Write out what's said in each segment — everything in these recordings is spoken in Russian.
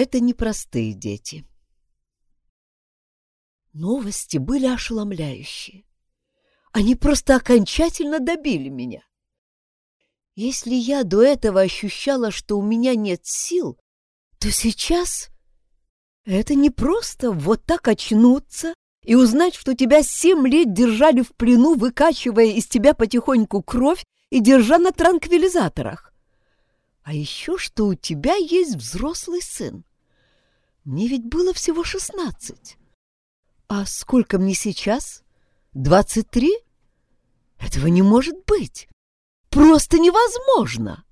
Это непростые дети. Новости были ошеломляющие. Они просто окончательно добили меня. Если я до этого ощущала, что у меня нет сил, то сейчас это не просто вот так очнуться и узнать, что тебя семь лет держали в плену, выкачивая из тебя потихоньку кровь и держа на транквилизаторах. А еще что у тебя есть взрослый сын. Мне ведь было всего шестнадцать. А сколько мне сейчас? Двадцать три? Этого не может быть. Просто невозможно.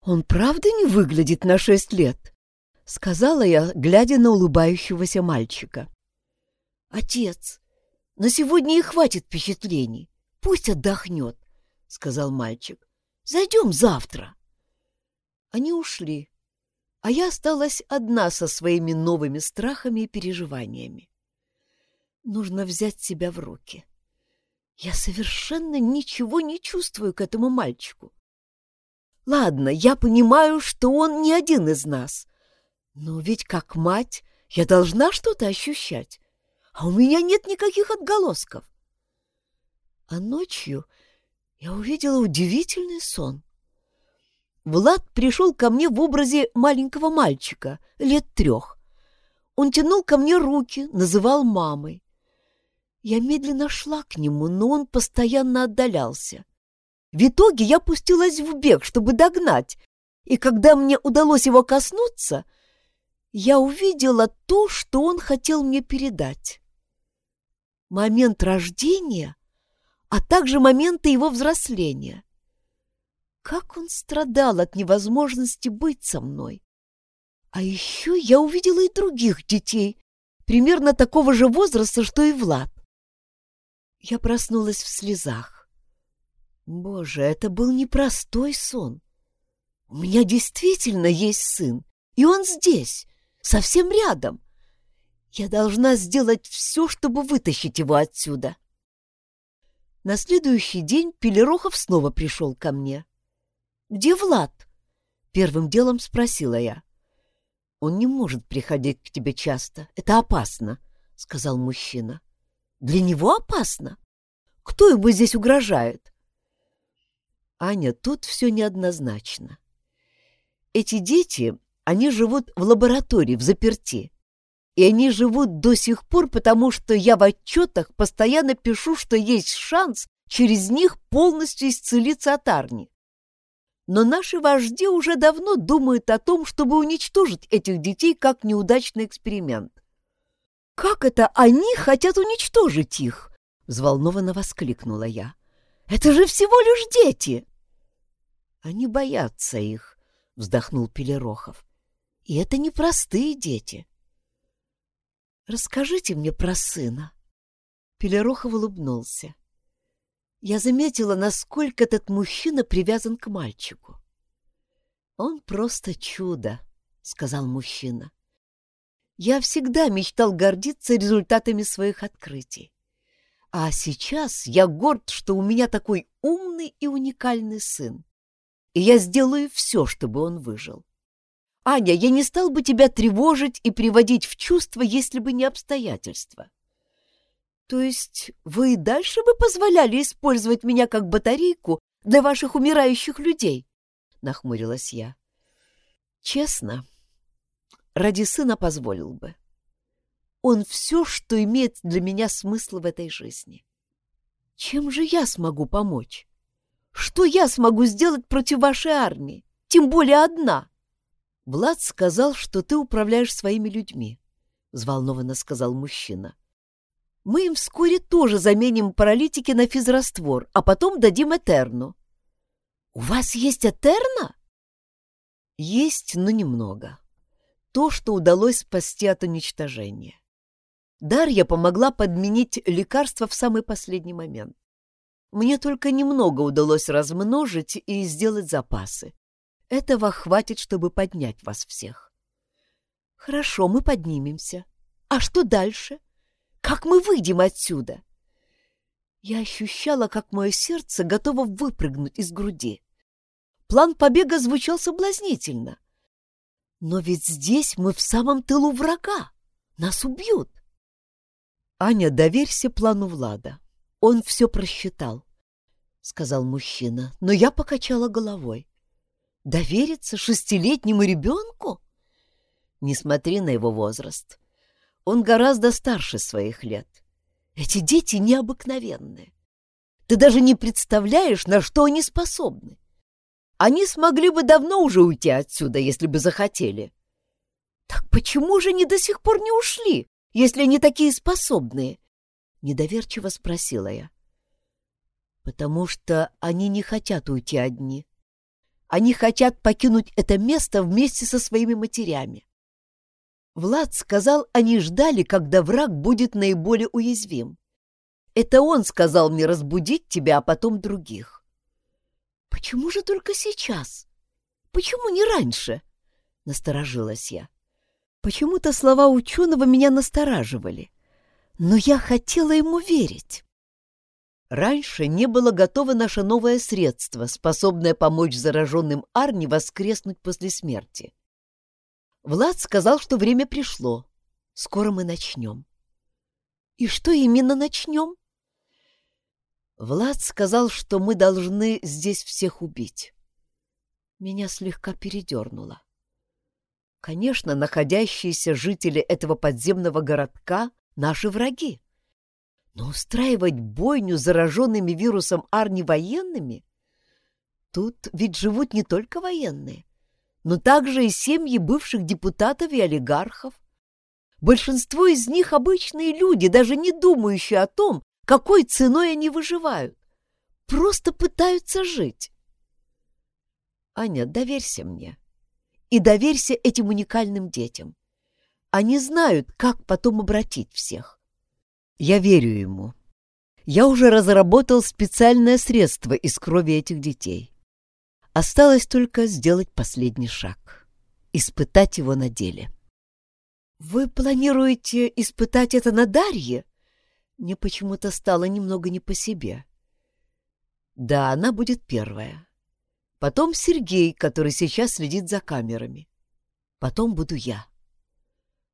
Он правда не выглядит на шесть лет? Сказала я, глядя на улыбающегося мальчика. Отец, на сегодня и хватит впечатлений. Пусть отдохнет, сказал мальчик. Зайдем завтра. Они ушли, а я осталась одна со своими новыми страхами и переживаниями. Нужно взять себя в руки. Я совершенно ничего не чувствую к этому мальчику. Ладно, я понимаю, что он не один из нас. Но ведь как мать я должна что-то ощущать, а у меня нет никаких отголосков. А ночью я увидела удивительный сон. Влад пришел ко мне в образе маленького мальчика, лет трех. Он тянул ко мне руки, называл мамой. Я медленно шла к нему, но он постоянно отдалялся. В итоге я пустилась в бег, чтобы догнать, и когда мне удалось его коснуться, я увидела то, что он хотел мне передать. Момент рождения, а также моменты его взросления. Как он страдал от невозможности быть со мной. А еще я увидела и других детей, примерно такого же возраста, что и Влад. Я проснулась в слезах. Боже, это был непростой сон. У меня действительно есть сын, и он здесь, совсем рядом. Я должна сделать все, чтобы вытащить его отсюда. На следующий день Пелерохов снова пришел ко мне. «Где Влад?» — первым делом спросила я. «Он не может приходить к тебе часто. Это опасно», — сказал мужчина. Для него опасно. Кто ему здесь угрожает? Аня, тут все неоднозначно. Эти дети, они живут в лаборатории, в заперти. И они живут до сих пор, потому что я в отчетах постоянно пишу, что есть шанс через них полностью исцелиться от Арни. Но наши вожди уже давно думают о том, чтобы уничтожить этих детей как неудачный эксперимент. «Как это они хотят уничтожить их?» — взволнованно воскликнула я. «Это же всего лишь дети!» «Они боятся их», — вздохнул Пелерохов. «И это не простые дети». «Расскажите мне про сына». Пелерохов улыбнулся. Я заметила, насколько этот мужчина привязан к мальчику. «Он просто чудо», — сказал мужчина. Я всегда мечтал гордиться результатами своих открытий. А сейчас я горд, что у меня такой умный и уникальный сын. И я сделаю все, чтобы он выжил. Аня, я не стал бы тебя тревожить и приводить в чувство, если бы не обстоятельства. То есть вы и дальше бы позволяли использовать меня как батарейку для ваших умирающих людей? Нахмурилась я. Честно, ради сына позволил бы. Он все, что имеет для меня смысл в этой жизни. Чем же я смогу помочь? Что я смогу сделать против вашей армии? Тем более одна. Влад сказал, что ты управляешь своими людьми, — взволнованно сказал мужчина. Мы им вскоре тоже заменим паралитики на физраствор, а потом дадим Этерну. У вас есть Этерна? Есть, но немного то, что удалось спасти от уничтожения. Дарья помогла подменить лекарство в самый последний момент. Мне только немного удалось размножить и сделать запасы. Этого хватит, чтобы поднять вас всех. Хорошо, мы поднимемся. А что дальше? Как мы выйдем отсюда? Я ощущала, как мое сердце готово выпрыгнуть из груди. План побега звучал соблазнительно. Но ведь здесь мы в самом тылу врага. Нас убьют. Аня, доверься плану Влада. Он все просчитал, — сказал мужчина, но я покачала головой. Довериться шестилетнему ребенку? Не смотри на его возраст. Он гораздо старше своих лет. Эти дети необыкновенные. Ты даже не представляешь, на что они способны. Они смогли бы давно уже уйти отсюда, если бы захотели. Так почему же они до сих пор не ушли, если они такие способные? Недоверчиво спросила я. Потому что они не хотят уйти одни. Они хотят покинуть это место вместе со своими матерями. Влад сказал, они ждали, когда враг будет наиболее уязвим. Это он сказал мне разбудить тебя, а потом других. Почему же только сейчас? Почему не раньше? Насторожилась я. Почему-то слова ученого меня настораживали, но я хотела ему верить. Раньше не было готово наше новое средство, способное помочь зараженным Арни воскреснуть после смерти. Влад сказал, что время пришло. Скоро мы начнем. И что именно начнем? Влад сказал, что мы должны здесь всех убить. Меня слегка передернуло. Конечно, находящиеся жители этого подземного городка — наши враги. Но устраивать бойню зараженными вирусом Арни военными? Тут ведь живут не только военные но также и семьи бывших депутатов и олигархов. Большинство из них обычные люди, даже не думающие о том, какой ценой они выживают. Просто пытаются жить. Аня, доверься мне. И доверься этим уникальным детям. Они знают, как потом обратить всех. Я верю ему. Я уже разработал специальное средство из крови этих детей. Осталось только сделать последний шаг. Испытать его на деле. «Вы планируете испытать это на Дарье?» Мне почему-то стало немного не по себе. «Да, она будет первая. Потом Сергей, который сейчас следит за камерами. Потом буду я.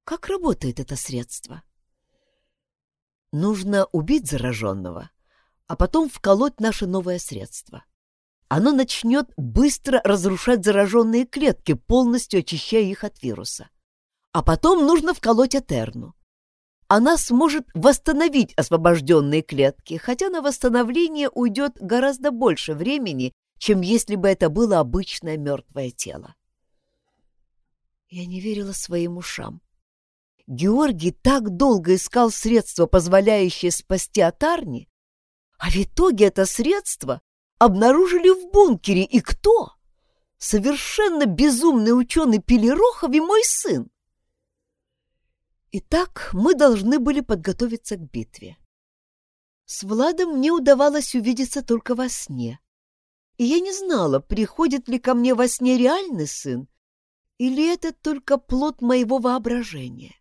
Как работает это средство?» Нужно убить зараженного, а потом вколоть наше новое средство оно начнет быстро разрушать зараженные клетки, полностью очищая их от вируса. А потом нужно вколоть Этерну. Она сможет восстановить освобожденные клетки, хотя на восстановление уйдет гораздо больше времени, чем если бы это было обычное мертвое тело. Я не верила своим ушам. Георгий так долго искал средства, позволяющие спасти Атарни, а в итоге это средство обнаружили в бункере. И кто? Совершенно безумный ученый Пелерохов и мой сын. Итак, мы должны были подготовиться к битве. С Владом мне удавалось увидеться только во сне. И я не знала, приходит ли ко мне во сне реальный сын, или это только плод моего воображения.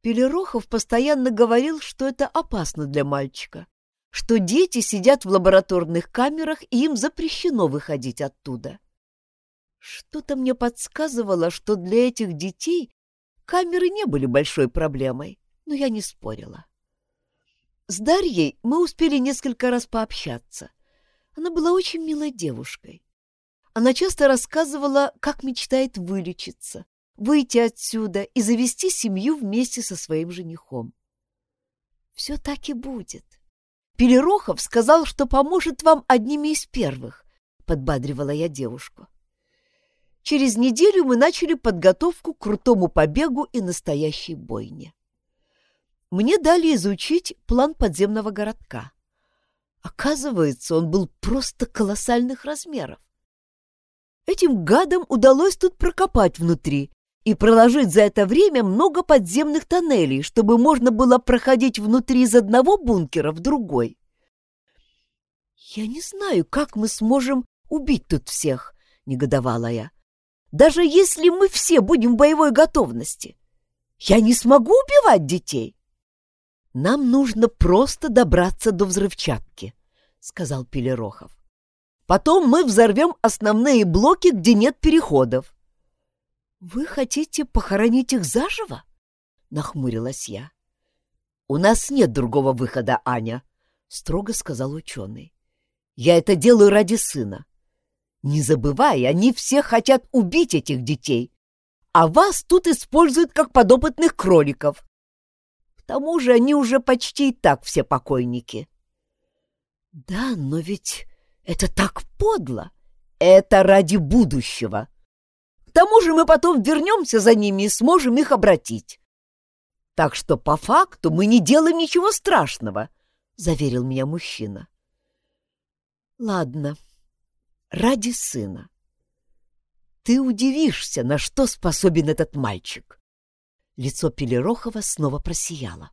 Пелерохов постоянно говорил, что это опасно для мальчика, что дети сидят в лабораторных камерах, и им запрещено выходить оттуда. Что-то мне подсказывало, что для этих детей камеры не были большой проблемой, но я не спорила. С Дарьей мы успели несколько раз пообщаться. Она была очень милой девушкой. Она часто рассказывала, как мечтает вылечиться, выйти отсюда и завести семью вместе со своим женихом. Все так и будет. Пелерохов сказал, что поможет вам одними из первых, — подбадривала я девушку. Через неделю мы начали подготовку к крутому побегу и настоящей бойне. Мне дали изучить план подземного городка. Оказывается, он был просто колоссальных размеров. Этим гадам удалось тут прокопать внутри и проложить за это время много подземных тоннелей, чтобы можно было проходить внутри из одного бункера в другой. «Я не знаю, как мы сможем убить тут всех», — негодовала я. «Даже если мы все будем в боевой готовности, я не смогу убивать детей». «Нам нужно просто добраться до взрывчатки», — сказал Пелерохов. «Потом мы взорвем основные блоки, где нет переходов. Вы хотите похоронить их заживо? Нахмурилась я. У нас нет другого выхода, Аня, строго сказал ученый. Я это делаю ради сына. Не забывай, они все хотят убить этих детей, а вас тут используют как подопытных кроликов. К тому же они уже почти и так все покойники. Да, но ведь это так подло. Это ради будущего. К тому же мы потом вернемся за ними и сможем их обратить. Так что по факту мы не делаем ничего страшного, — заверил меня мужчина. Ладно, ради сына. Ты удивишься, на что способен этот мальчик. Лицо Пелерохова снова просияло.